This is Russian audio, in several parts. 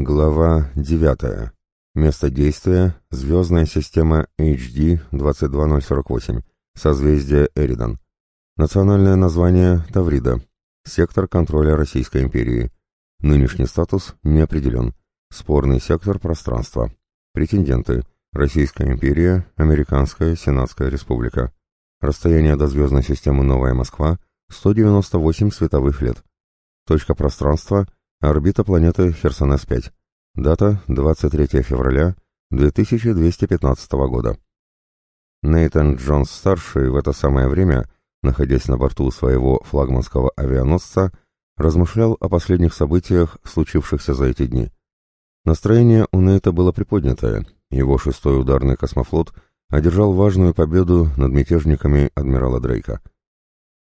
Глава 9. Место действия – звездная система HD 22048, созвездие Эридан. Национальное название – Таврида. Сектор контроля Российской империи. Нынешний статус не определен. Спорный сектор пространства. Претенденты – Российская империя, Американская Сенатская республика. Расстояние до звездной системы Новая Москва – 198 световых лет. Точка пространства – Орбита планеты Херсонес-5. Дата 23 февраля 2215 года. Нейтан Джонс-старший в это самое время, находясь на борту своего флагманского авианосца, размышлял о последних событиях, случившихся за эти дни. Настроение у Нейта было приподнятое, его шестой ударный космофлот одержал важную победу над мятежниками адмирала Дрейка.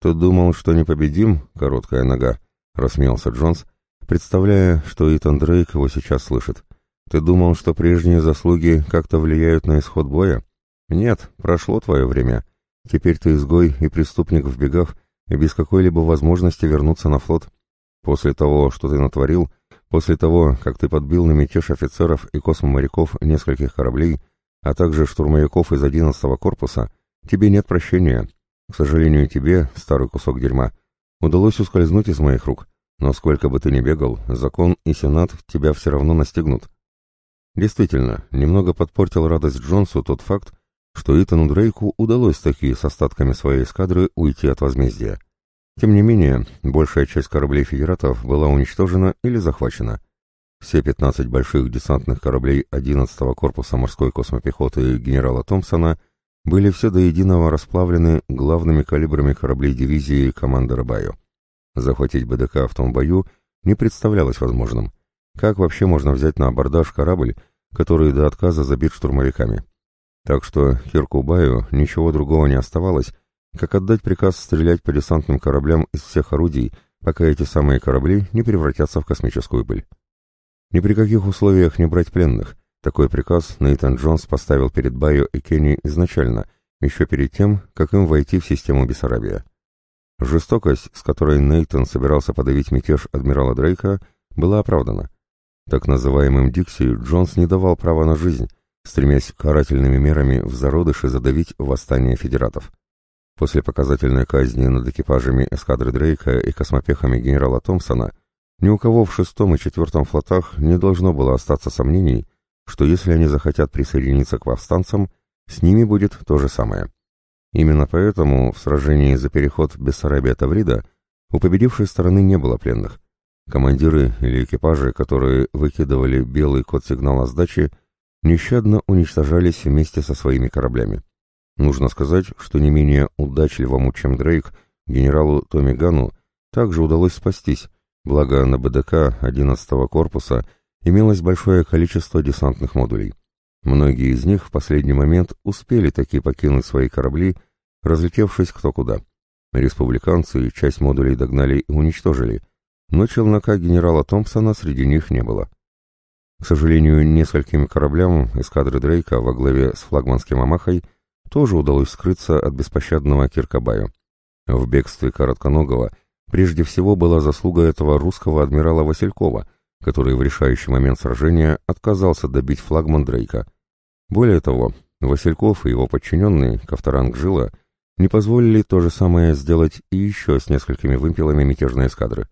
«Ты думал, что не победим, короткая нога?» — рассмеялся Джонс, представляя, что Итан Дрейк его сейчас слышит. «Ты думал, что прежние заслуги как-то влияют на исход боя? Нет, прошло твое время. Теперь ты изгой и преступник в бегах, и без какой-либо возможности вернуться на флот. После того, что ты натворил, после того, как ты подбил на мятеж офицеров и космоморяков нескольких кораблей, а также штурмовиков из 11-го корпуса, тебе нет прощения. К сожалению, тебе, старый кусок дерьма, удалось ускользнуть из моих рук, но сколько бы ты ни бегал, закон и сенат тебя все равно настигнут. Действительно, немного подпортил радость Джонсу тот факт, что Итану Дрейку удалось таки с остатками своей эскадры уйти от возмездия. Тем не менее, большая часть кораблей федератов была уничтожена или захвачена. Все 15 больших десантных кораблей 11-го корпуса морской космопехоты генерала Томпсона были все до единого расплавлены главными калибрами кораблей дивизии командора Байо. Захватить БДК в том бою не представлялось возможным. Как вообще можно взять на абордаж корабль, который до отказа забит штурмовиками? Так что Киркубаю ничего другого не оставалось, как отдать приказ стрелять по десантным кораблям из всех орудий, пока эти самые корабли не превратятся в космическую пыль. Ни при каких условиях не брать пленных. Такой приказ Нейтан Джонс поставил перед Байо и Кенни изначально, еще перед тем, как им войти в систему Бессарабия. Жестокость, с которой Нейтон собирался подавить мятеж адмирала Дрейка, была оправдана. Так называемым Дикси Джонс не давал права на жизнь, стремясь карательными мерами в зародыше задавить восстание федератов. После показательной казни над экипажами эскадры Дрейка и космопехами генерала Томпсона ни у кого в шестом и четвертом флотах не должно было остаться сомнений, что если они захотят присоединиться к повстанцам, с ними будет то же самое. Именно поэтому в сражении за переход Бессарабия-Таврида у победившей стороны не было пленных. Командиры или экипажи, которые выкидывали белый код сигнала сдачи, нещадно уничтожались вместе со своими кораблями. Нужно сказать, что не менее удачливому, чем Дрейк, генералу Томми Гану, также удалось спастись, благо на БДК 11-го корпуса имелось большое количество десантных модулей. Многие из них в последний момент успели таки покинуть свои корабли, разлетевшись кто куда. Республиканцы часть модулей догнали и уничтожили, но челнока генерала Томпсона среди них не было. К сожалению, нескольким кораблям эскадры Дрейка во главе с флагманским Амахой тоже удалось скрыться от беспощадного Киркабаю. В бегстве Коротконогого прежде всего была заслуга этого русского адмирала Василькова – который в решающий момент сражения отказался добить флагман Дрейка. Более того, Васильков и его подчиненные, Ковторанг Жила, не позволили то же самое сделать и еще с несколькими вымпелами мятежной эскадры.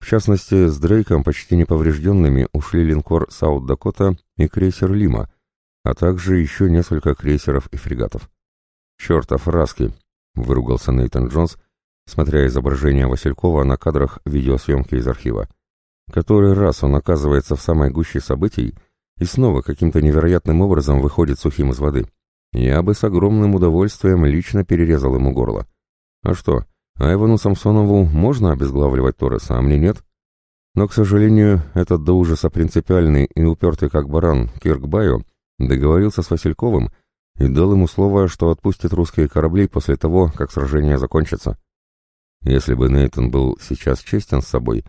В частности, с Дрейком почти неповрежденными ушли линкор Саут-Дакота и крейсер Лима, а также еще несколько крейсеров и фрегатов. «Чертов Раски!» — выругался Нейтан Джонс, смотря изображение Василькова на кадрах видеосъемки из архива. Который раз он оказывается в самой гуще событий и снова каким-то невероятным образом выходит сухим из воды. Я бы с огромным удовольствием лично перерезал ему горло. А что, Айвану Самсонову можно обезглавливать Торреса, а мне нет? Но, к сожалению, этот до ужаса принципиальный и упертый как баран Кирк Байо договорился с Васильковым и дал ему слово, что отпустит русские корабли после того, как сражение закончится. Если бы Нейтон был сейчас честен с собой,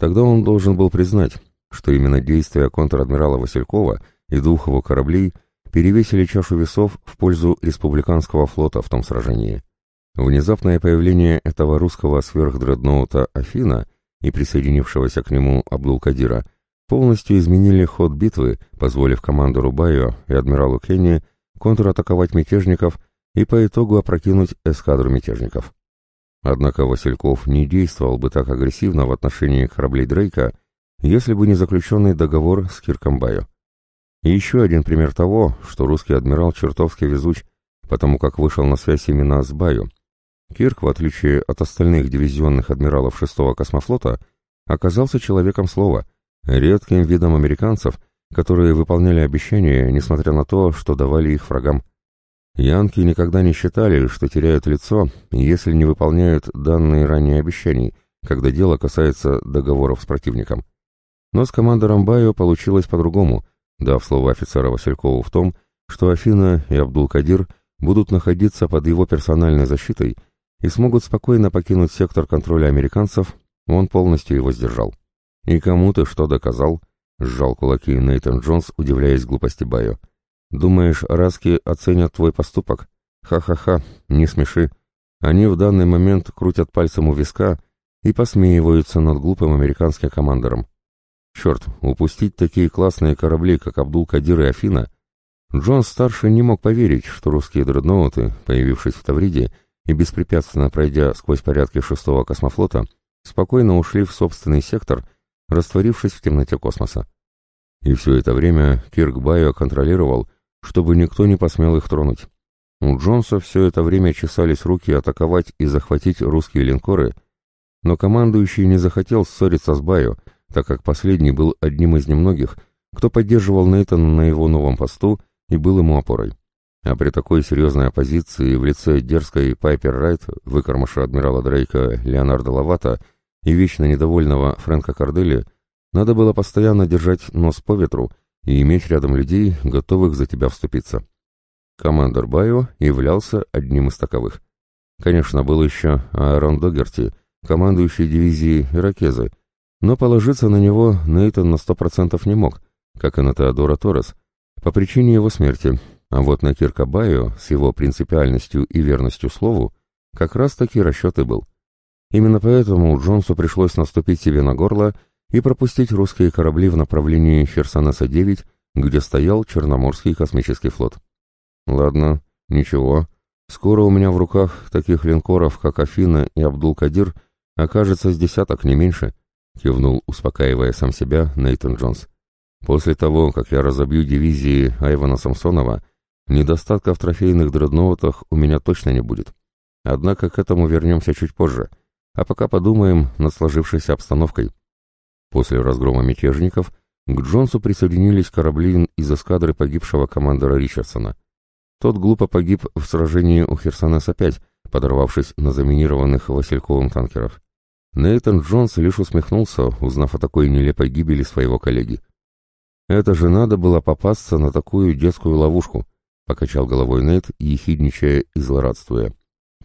Тогда он должен был признать, что именно действия контр-адмирала Василькова и двух его кораблей перевесили чашу весов в пользу республиканского флота в том сражении. Внезапное появление этого русского сверхдредноута «Афина» и присоединившегося к нему Абдул-Кадира полностью изменили ход битвы, позволив командору Байо и адмиралу Кенни контратаковать мятежников и по итогу опрокинуть эскадру мятежников. Однако Васильков не действовал бы так агрессивно в отношении кораблей Дрейка, если бы не заключенный договор с Кирком Байо. И еще один пример того, что русский адмирал чертовски везуч, потому как вышел на связь именно с Байо. Кирк, в отличие от остальных дивизионных адмиралов 6-го космофлота, оказался человеком слова, редким видом американцев, которые выполняли обещания, несмотря на то, что давали их врагам. Янки никогда не считали, что теряют лицо, если не выполняют данные ранее обещаний, когда дело касается договоров с противником. Но с командором Байо получилось по-другому, дав слово офицера Василькову в том, что Афина и Абдул-Кадир будут находиться под его персональной защитой и смогут спокойно покинуть сектор контроля американцев, он полностью его сдержал. «И кому ты что доказал?» — сжал кулаки Нейтан Джонс, удивляясь глупости Байо. «Думаешь, Раски оценят твой поступок? Ха-ха-ха, не смеши. Они в данный момент крутят пальцем у виска и посмеиваются над глупым американским командором. Черт, упустить такие классные корабли, как Абдул-Кадир и Афина. Джонс-старший не мог поверить, что русские дредноуты, появившись в Тавриде и беспрепятственно пройдя сквозь порядки шестого космофлота, спокойно ушли в собственный сектор, растворившись в темноте космоса. И все это время Кирк Байо контролировал, чтобы никто не посмел их тронуть. У Джонса все это время чесались руки атаковать и захватить русские линкоры, но командующий не захотел ссориться с Байо, так как последний был одним из немногих, кто поддерживал Нейтана на его новом посту и был ему опорой. А при такой серьезной оппозиции в лице дерзкой Пайпер Райт, выкормыша адмирала Дрейка Леонарда Лавата и вечно недовольного Фрэнка Кардели, надо было постоянно держать нос по ветру и иметь рядом людей, готовых за тебя вступиться. Командор Байо являлся одним из таковых. Конечно, был еще Аарон Догерти, командующий дивизией «Иракезы», но положиться на него Нейтан на сто процентов не мог, как и на Теодора Торрес, по причине его смерти, а вот на Кирка Байо с его принципиальностью и верностью слову как раз таки расчет и был. Именно поэтому Джонсу пришлось наступить себе на горло и пропустить русские корабли в направлении Херсонеса-9, где стоял Черноморский космический флот. Ладно, ничего. Скоро у меня в руках таких линкоров, как Афина и Абдул-Кадир, окажется с десяток, не меньше, кивнул, успокаивая сам себя, Нейтан Джонс. После того, как я разобью дивизии Айвана Самсонова, недостатка в трофейных дредноутах у меня точно не будет. Однако к этому вернемся чуть позже, а пока подумаем над сложившейся обстановкой. После разгрома мятежников к Джонсу присоединились корабли из эскадры погибшего командора Ричардсона. Тот глупо погиб в сражении у Херсонеса-5, подорвавшись на заминированных Васильковым танкерах. Нейтан Джонс лишь усмехнулся, узнав о такой нелепой гибели своего коллеги. «Это же надо было попасться на такую детскую ловушку», — покачал головой Нейт, ехидничая и злорадствуя.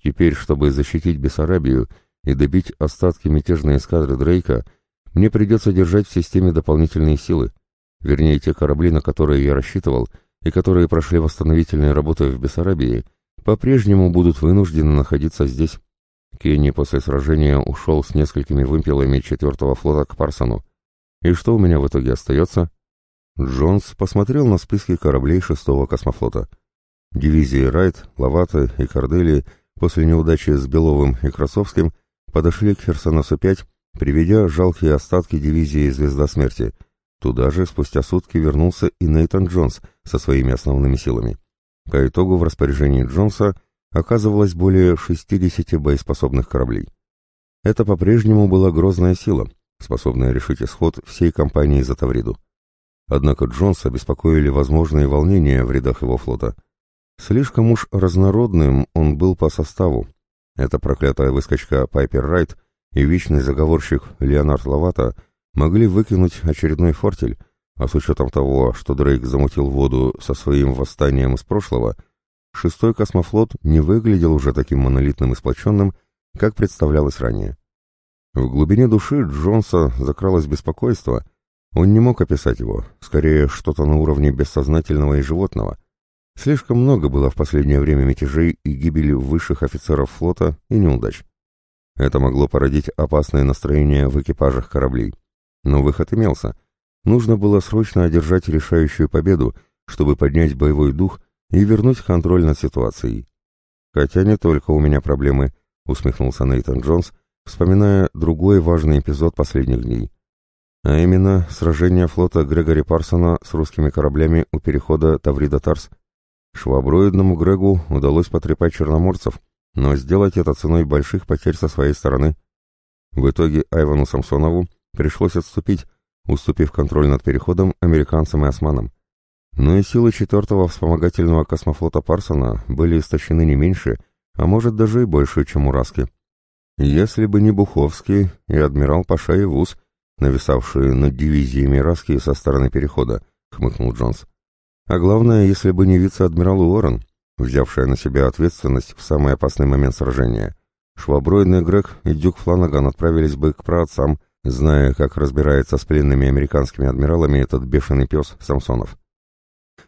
«Теперь, чтобы защитить Бессарабию и добить остатки мятежной эскадры Дрейка, мне придется держать в системе дополнительные силы, вернее, те корабли, на которые я рассчитывал, и которые прошли восстановительные работы в Бессарабии, по-прежнему будут вынуждены находиться здесь. Кенни после сражения ушел с несколькими вымпелами четвертого флота к Парсону. И что у меня в итоге остается? Джонс посмотрел на списки кораблей шестого космофлота. Дивизии Райт, Лавата и Кордели после неудачи с Беловым и Красовским подошли к Херсонесу-5 приведя жалкие остатки дивизии «Звезда смерти». Туда же спустя сутки вернулся и Нейтан Джонс со своими основными силами. По итогу в распоряжении Джонса оказывалось более 60 боеспособных кораблей. Это по-прежнему была грозная сила, способная решить исход всей кампании за Тавриду. Однако Джонса беспокоили возможные волнения в рядах его флота. Слишком уж разнородным он был по составу. Эта проклятая выскочка Пайпер Райт и вечный заговорщик Леонард Лавата могли выкинуть очередной фортель, а с учетом того, что Дрейк замутил воду со своим восстанием из прошлого, шестой космофлот не выглядел уже таким монолитным и сплоченным, как представлялось ранее. В глубине души Джонса закралось беспокойство, он не мог описать его, скорее что-то на уровне бессознательного и животного. Слишком много было в последнее время мятежей и гибели высших офицеров флота и неудач. Это могло породить опасное настроение в экипажах кораблей. Но выход имелся. нужно было срочно одержать решающую победу, чтобы поднять боевой дух и вернуть контроль над ситуацией. «Хотя не только у меня проблемы», — усмехнулся Нейтан Джонс, вспоминая другой важный эпизод последних дней. А именно, сражение флота Грегори Парсона с русскими кораблями у перехода Таврида-Тарс. Шваброидному Грегу удалось потрепать черноморцев, но сделать это ценой больших потерь со своей стороны. В итоге Айвану Самсонову пришлось отступить, уступив контроль над переходом американцам и османам. Но и силы четвертого вспомогательного космофлота Парсона были истощены не меньше, а может даже и больше, чем у Раски. Если бы не Буховский и адмирал Паша и Вуз, нависавшие над дивизиями Раски со стороны перехода, хмыкнул Джонс. А главное, если бы не вице-адмирал Уоррен, взявшая на себя ответственность в самый опасный момент сражения. Шваброидный Грег и Дюк Фланаган отправились бы к праотцам, зная, как разбирается с пленными американскими адмиралами этот бешеный пес Самсонов.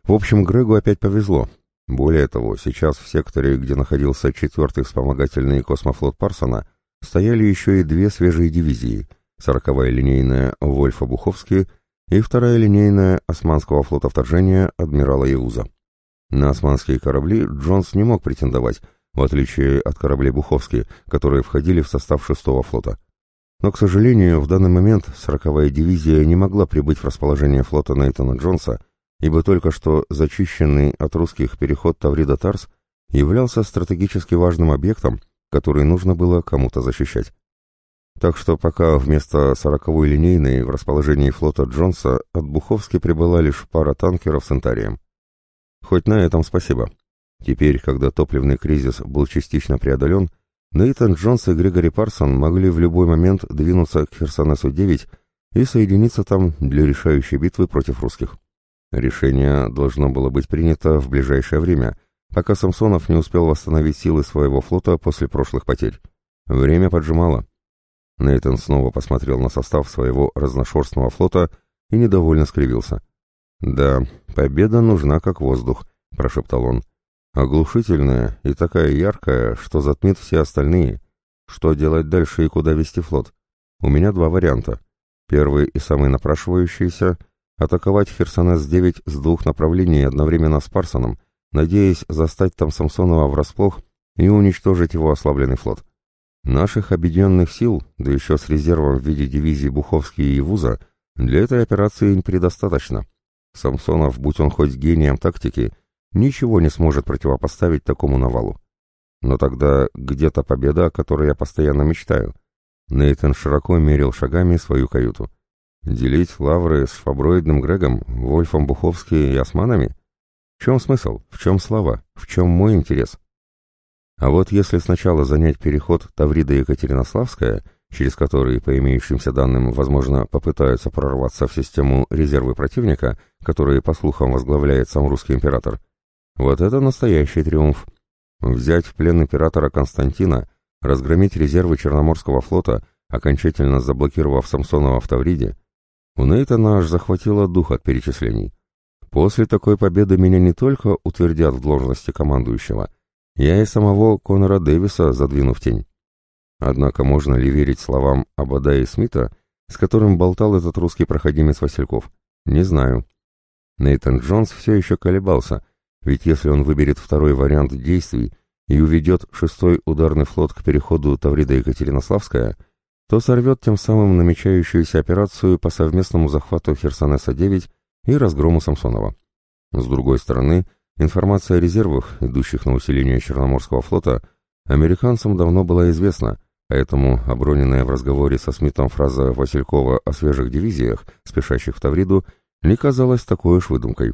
В общем, Грегу опять повезло. Более того, сейчас в секторе, где находился четвертый вспомогательный космофлот Парсона, стояли еще и две свежие дивизии — сороковая линейная Вольфа Буховский и вторая линейная Османского флота вторжения адмирала Иуза. На османские корабли Джонс не мог претендовать, в отличие от кораблей Буховски, которые входили в состав шестого флота. Но, к сожалению, в данный момент сороковая дивизия не могла прибыть в расположение флота Нейтана Джонса, ибо только что зачищенный от русских переход Таврида-Тарс являлся стратегически важным объектом, который нужно было кому-то защищать. Так что пока вместо сороковой линейной в расположении флота Джонса от Буховски прибыла лишь пара танкеров с Интарием. Хоть на этом спасибо. Теперь, когда топливный кризис был частично преодолен, Нейтан Джонс и Грегори Парсон могли в любой момент двинуться к Херсонесу-9 и соединиться там для решающей битвы против русских. Решение должно было быть принято в ближайшее время, пока Самсонов не успел восстановить силы своего флота после прошлых потерь. Время поджимало. Нейтан снова посмотрел на состав своего разношерстного флота и недовольно скривился. «Да, победа нужна как воздух», — прошептал он. «Оглушительная и такая яркая, что затмит все остальные. Что делать дальше и куда вести флот? У меня два варианта. Первый и самый напрашивающийся атаковать Херсонес-9 с двух направлений одновременно с Парсоном, надеясь застать там Самсонова врасплох и уничтожить его ослабленный флот. Наших объединенных сил, да еще с резервом в виде дивизии Буховский и Вуза, для этой операции предостаточно. Самсонов, будь он хоть гением тактики, ничего не сможет противопоставить такому навалу. Но тогда где-то победа, о которой я постоянно мечтаю. Нейтан широко мерил шагами свою каюту. Делить лавры с фаброидным Грегом, Вольфом Буховски и османами? В чем смысл? В чем слава? В чем мой интерес? А вот если сначала занять переход Таврида-Екатеринославская, через который, по имеющимся данным, возможно, попытаются прорваться в систему резервы противника, которые, по слухам, возглавляет сам русский император, вот это настоящий триумф. Взять в плен императора Константина, разгромить резервы Черноморского флота, окончательно заблокировав Самсонова в Тавриде, у Нейтана аж захватило дух от перечислений. После такой победы меня не только утвердят в должности командующего, я и самого Конора Дэвиса задвину в тень. Однако можно ли верить словам Абада и Смита, с которым болтал этот русский проходимец Васильков? Не знаю. Нейтан Джонс все еще колебался, ведь если он выберет второй вариант действий и уведет шестой ударный флот к переходу Таврида-Екатеринославская, то сорвет тем самым намечающуюся операцию по совместному захвату Херсонеса-9 и разгрому Самсонова. С другой стороны, информация о резервах, идущих на усиление Черноморского флота, американцам давно была известна, поэтому оброненная в разговоре со Смитом фраза Василькова о свежих дивизиях, спешащих в Тавриду, не казалась такой уж выдумкой.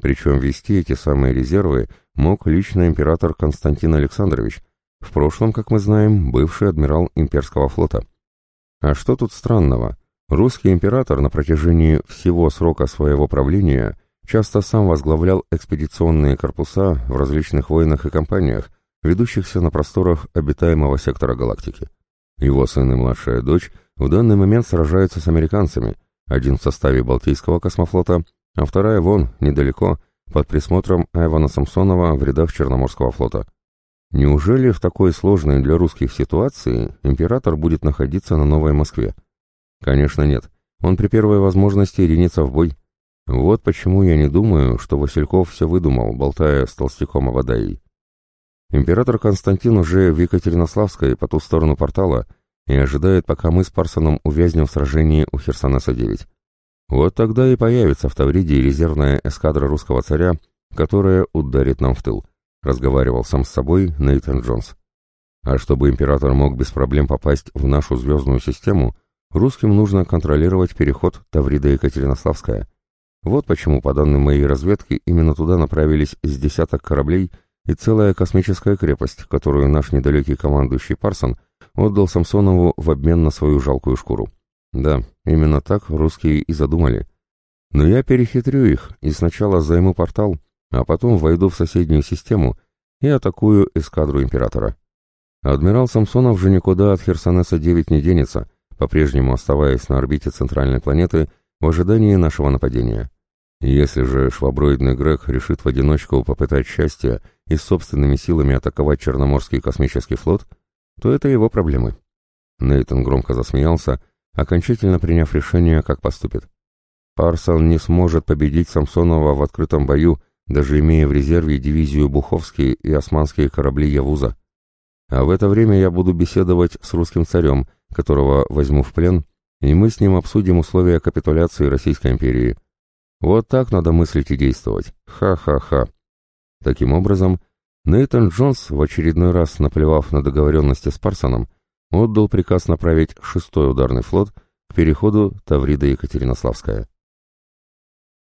Причем вести эти самые резервы мог лично император Константин Александрович, в прошлом, как мы знаем, бывший адмирал имперского флота. А что тут странного? Русский император на протяжении всего срока своего правления часто сам возглавлял экспедиционные корпуса в различных войнах и кампаниях, ведущихся на просторах обитаемого сектора галактики. Его сын и младшая дочь в данный момент сражаются с американцами, один в составе Балтийского космофлота, а вторая вон, недалеко, под присмотром Айвана Самсонова в рядах Черноморского флота. Неужели в такой сложной для русских ситуации император будет находиться на Новой Москве? Конечно, нет. он при первой возможности ринется в бой. Вот почему я не думаю, что Васильков все выдумал, болтая с толстяком Авадаей. Император Константин уже в Екатеринославской по ту сторону портала и ожидает, пока мы с Парсоном увязнем в сражении у Херсонеса-9. Вот тогда и появится в Тавриде резервная эскадра русского царя, которая ударит нам в тыл, разговаривал сам с собой Нейтан Джонс. А чтобы император мог без проблем попасть в нашу звездную систему, русским нужно контролировать переход Таврида-Екатеринославская. Вот почему, по данным моей разведки, именно туда направились с десяток кораблей и целая космическая крепость, которую наш недалекий командующий Парсон отдал Самсонову в обмен на свою жалкую шкуру. Да, именно так русские и задумали. Но я перехитрю их и сначала займу портал, а потом войду в соседнюю систему и атакую эскадру императора. Адмирал Самсонов же никуда от Херсонеса-9 не денется, по-прежнему оставаясь на орбите центральной планеты в ожидании нашего нападения. Если же шваброидный Грег решит в одиночку попытать счастье и собственными силами атаковать Черноморский космический флот, то это его проблемы. Нейтон громко засмеялся, окончательно приняв решение, как поступит. Парсон не сможет победить Самсонова в открытом бою, даже имея в резерве дивизию Буховские и османские корабли Явуза. А в это время я буду беседовать с русским царем, которого возьму в плен, и мы с ним обсудим условия капитуляции Российской империи. Вот так надо мыслить и действовать. Ха-ха-ха. Таким образом, Нейтан Джонс, в очередной раз наплевав на договоренности с Парсоном, отдал приказ направить шестой ударный флот к переходу Таврида-Екатеринославская.